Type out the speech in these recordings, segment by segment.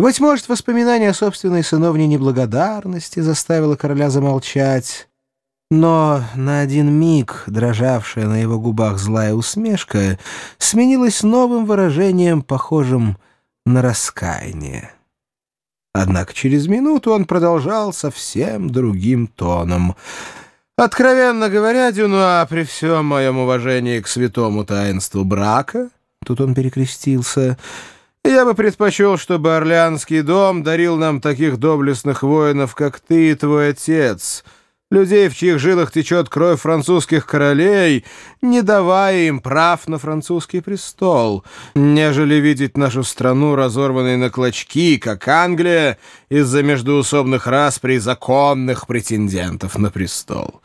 Быть может, воспоминание о собственной сыновней неблагодарности заставило короля замолчать, но на один миг дрожавшая на его губах злая усмешка сменилась новым выражением, похожим на раскаяние. Однако через минуту он продолжал совсем другим тоном. «Откровенно говоря, Дюнуа, при всем моем уважении к святому таинству брака...» Тут он перекрестился — я бы предпочел, чтобы Орлеанский дом дарил нам таких доблестных воинов, как ты и твой отец, людей, в чьих жилах течет кровь французских королей, не давая им прав на французский престол, нежели видеть нашу страну разорванной на клочки, как Англия, из-за междуусобных расприй законных претендентов на престол.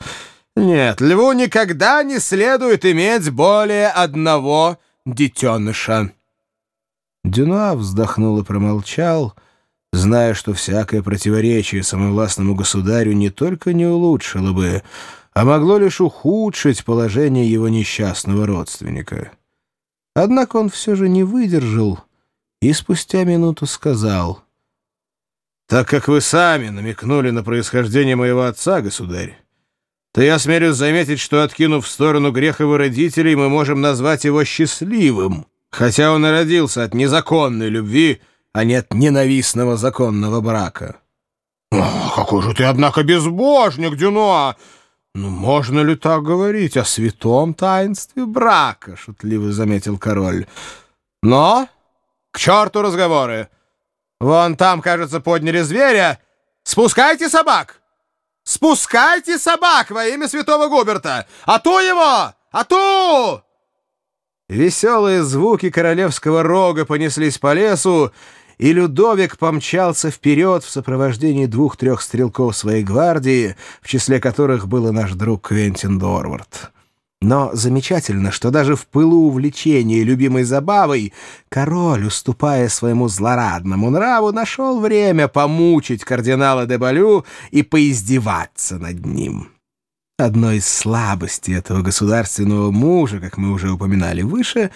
Нет, льву никогда не следует иметь более одного детеныша». Дюнуа вздохнул и промолчал, зная, что всякое противоречие самовластному государю не только не улучшило бы, а могло лишь ухудшить положение его несчастного родственника. Однако он все же не выдержал и спустя минуту сказал, «Так как вы сами намекнули на происхождение моего отца, государь, то я смелюсь заметить, что, откинув в сторону грех его родителей, мы можем назвать его счастливым» хотя он и родился от незаконной любви, а не от ненавистного законного брака. О, какой же ты, однако, безбожник, Дюнуа! Ну, можно ли так говорить о святом таинстве брака, шутливо заметил король. Но к черту разговоры! Вон там, кажется, подняли зверя. Спускайте собак! Спускайте собак во имя святого Губерта! А ту его! А ту! Веселые звуки королевского рога понеслись по лесу, и Людовик помчался вперед в сопровождении двух-трех стрелков своей гвардии, в числе которых был и наш друг Квентин Дорвард. Но замечательно, что даже в пылу увлечения любимой забавой король, уступая своему злорадному нраву, нашел время помучить кардинала де Балю и поиздеваться над ним. Одной из слабостей этого государственного мужа, как мы уже упоминали выше,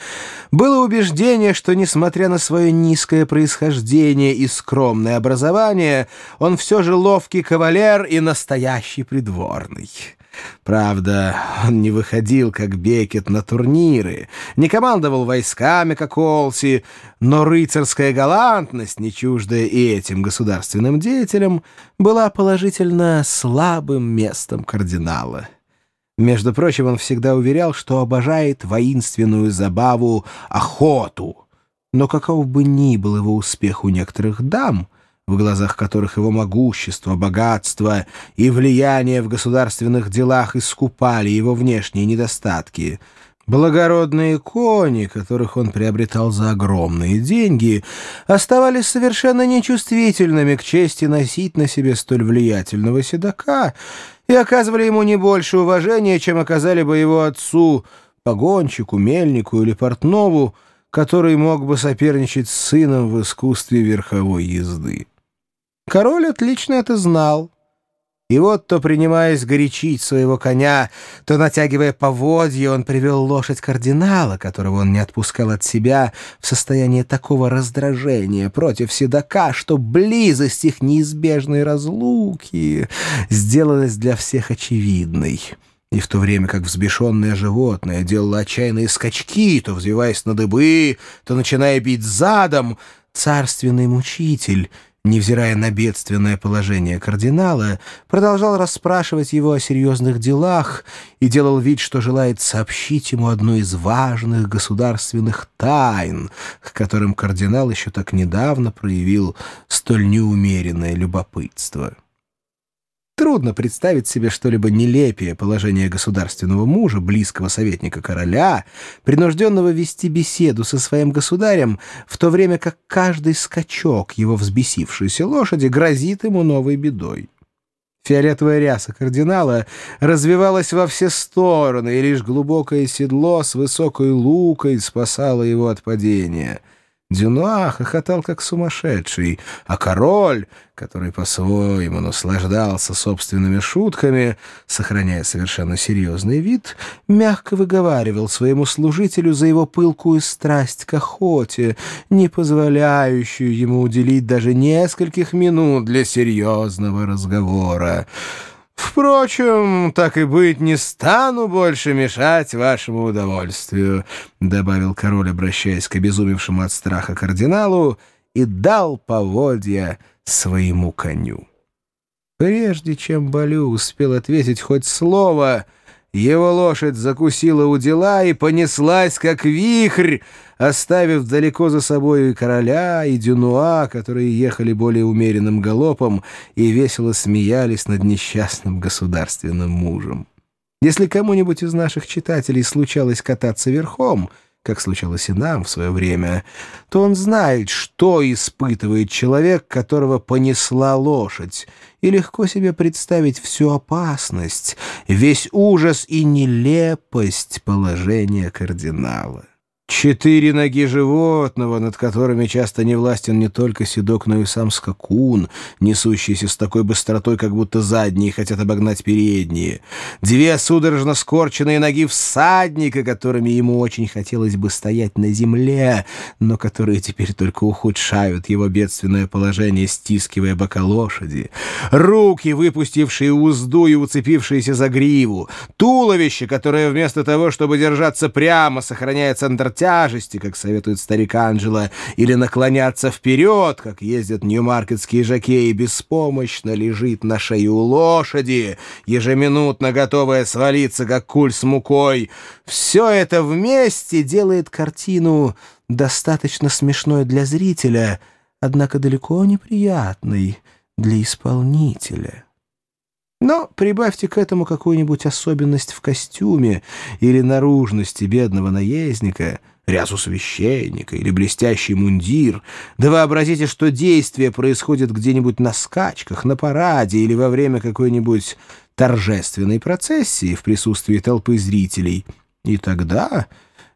было убеждение, что, несмотря на свое низкое происхождение и скромное образование, он все же ловкий кавалер и настоящий придворный. Правда, он не выходил, как Бекет, на турниры, не командовал войсками, как Олси, но рыцарская галантность, не чуждая и этим государственным деятелям, была положительно слабым местом кардинала. Между прочим, он всегда уверял, что обожает воинственную забаву охоту. Но каков бы ни был его успех у некоторых дам — в глазах которых его могущество, богатство и влияние в государственных делах искупали его внешние недостатки. Благородные кони, которых он приобретал за огромные деньги, оставались совершенно нечувствительными к чести носить на себе столь влиятельного седока и оказывали ему не больше уважения, чем оказали бы его отцу, погонщику, мельнику или портнову, который мог бы соперничать с сыном в искусстве верховой езды. Король отлично это знал. И вот, то принимаясь горячить своего коня, то натягивая поводья, он привел лошадь кардинала, которого он не отпускал от себя, в состояние такого раздражения против седока, что близость их неизбежной разлуки сделалась для всех очевидной. И в то время как взбешенное животное делало отчаянные скачки, то взвиваясь на дыбы, то начиная бить задом, царственный мучитель — невзирая на бедственное положение кардинала, продолжал расспрашивать его о серьезных делах и делал вид, что желает сообщить ему одну из важных государственных тайн, к которым кардинал еще так недавно проявил столь неумеренное любопытство. Трудно представить себе что-либо нелепее положения государственного мужа, близкого советника короля, принужденного вести беседу со своим государем, в то время как каждый скачок его взбесившейся лошади грозит ему новой бедой. Фиолетовая ряса кардинала развивалась во все стороны, и лишь глубокое седло с высокой лукой спасало его от падения — Дюнуа хохотал как сумасшедший, а король, который по-своему наслаждался собственными шутками, сохраняя совершенно серьезный вид, мягко выговаривал своему служителю за его пылкую страсть к охоте, не позволяющую ему уделить даже нескольких минут для серьезного разговора. «Впрочем, так и быть, не стану больше мешать вашему удовольствию», — добавил король, обращаясь к обезумевшему от страха кардиналу, и дал поводья своему коню. Прежде чем Балю успел ответить хоть слово — его лошадь закусила у дела и понеслась, как вихрь, оставив далеко за собой и короля, и дюнуа, которые ехали более умеренным галопом и весело смеялись над несчастным государственным мужем. Если кому-нибудь из наших читателей случалось кататься верхом — как случалось и нам в свое время, то он знает, что испытывает человек, которого понесла лошадь, и легко себе представить всю опасность, весь ужас и нелепость положения кардинала. Четыре ноги животного, над которыми часто не властен не только седок, но и сам скакун, несущийся с такой быстротой, как будто задние хотят обогнать передние. Две судорожно скорченные ноги всадника, которыми ему очень хотелось бы стоять на земле, но которые теперь только ухудшают его бедственное положение, стискивая бока лошади. Руки, выпустившие узду и уцепившиеся за гриву. Туловище, которое вместо того, чтобы держаться прямо, сохраняет центр тяжести, как советует старик Анджело, или наклоняться вперед, как ездят ньюмаркетские жакеи, беспомощно лежит на шее у лошади, ежеминутно готовая свалиться, как куль с мукой. Все это вместе делает картину достаточно смешной для зрителя, однако далеко неприятной для исполнителя. Но прибавьте к этому какую-нибудь особенность в костюме или наружности бедного наездника, рясу священника или блестящий мундир, да вообразите, что действие происходит где-нибудь на скачках, на параде или во время какой-нибудь торжественной процессии в присутствии толпы зрителей. И тогда,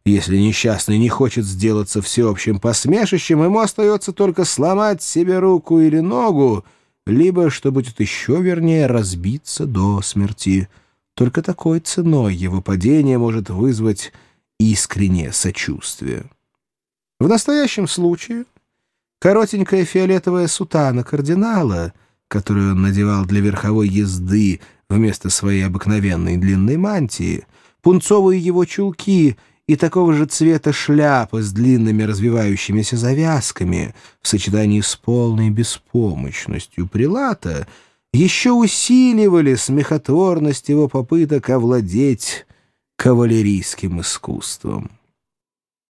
если несчастный не хочет сделаться всеобщим посмешищем, ему остается только сломать себе руку или ногу, либо, что будет еще вернее, разбиться до смерти. Только такой ценой его падение может вызвать искреннее сочувствие. В настоящем случае коротенькая фиолетовая сутана кардинала, которую он надевал для верховой езды вместо своей обыкновенной длинной мантии, пунцовые его чулки — и такого же цвета шляпы с длинными развивающимися завязками в сочетании с полной беспомощностью прилата еще усиливали смехотворность его попыток овладеть кавалерийским искусством.